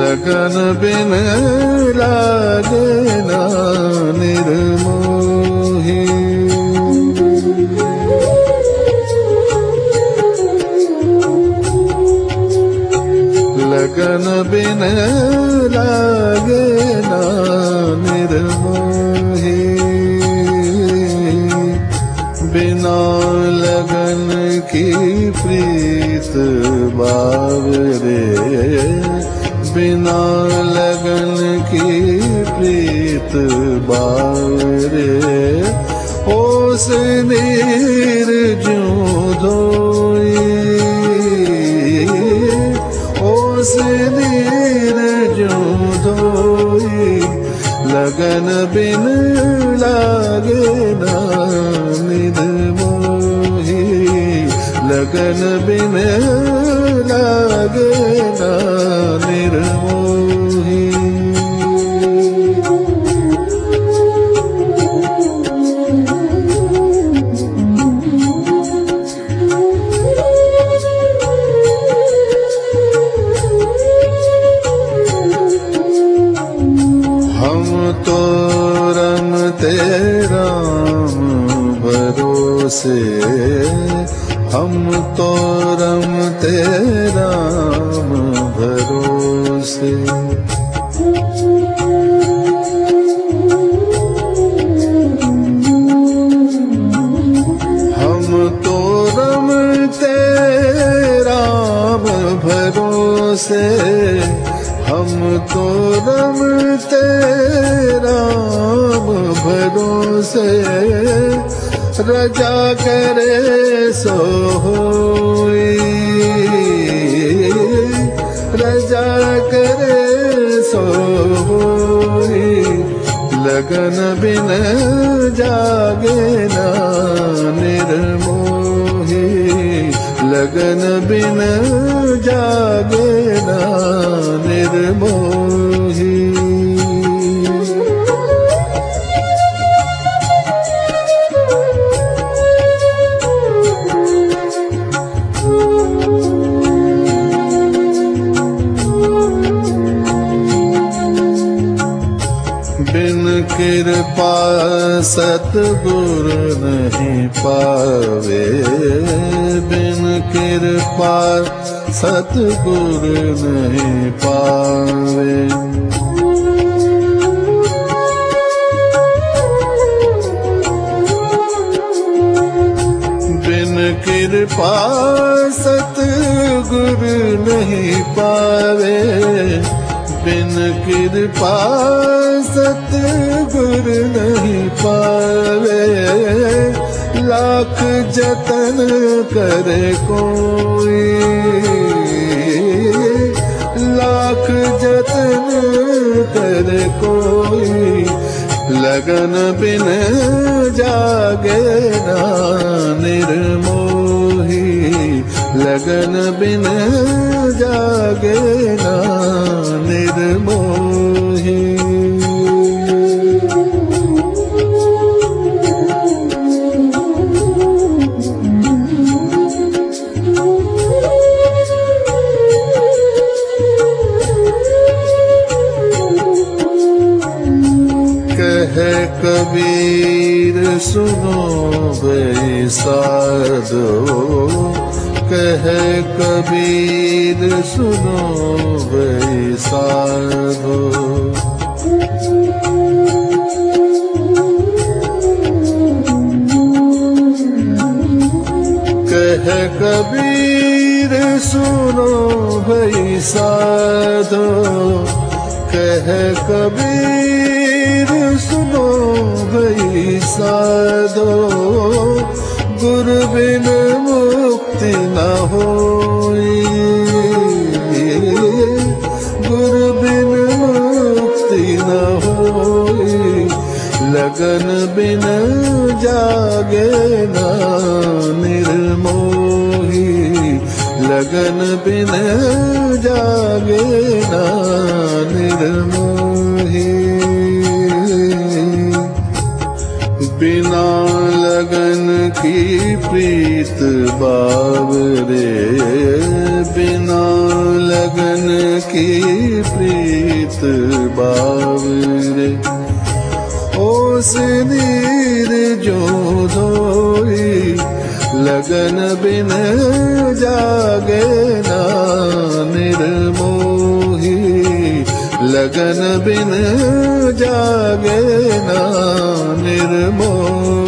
लगन बिन लागे ना निर्मोही। लगन बिन लगन की प्रीत बावरे। बिना लगन की प्रीत बावरे। ओस नीर जू धोई। ओस नीर जू धोई। लगन बिन लगन बिन लागे ना निर्मोही हम तो रमते राम भरोसे हम तो रमते राम भरोसे। हम तो रमते राम भरोसे। हम तो रमते राम भरोसे। रजा करे सो होई रजा करे सो होई लगन बिन जागे ना निर्मोही लगन बिन जागे ना निर्मोही कृपा सतगुर नहीं पावे। बिन कृपा सतगुर नहीं पावे। बिन कृपा सतगुर नहीं पावे। बिन कृपा पावे। लाख जतन करे कोई। लाख जतन करे कोई। लगन बिन जागे ना निर्मोही। लगन बिन जागे ना निर्मोही। साधो। कह कबीर, सुनो भई साधो। कह कबीर, सुनो भई साधो। कह कबीर, सुनो भई साधो। गुरु बिन मुक्ति न होई। गुरु बिन मुक्ति न होई। लगन बिन जागे ना निर्मोही। लगन बिन जागे ना निर्मोही। बिना लगन की प्रीत बावरे बिना लगन की प्रीत बावरे। ओस नीर जो धोई, लगन बिन जागे ना निर्मोही। लगन बिन जागे ना निर्मोही।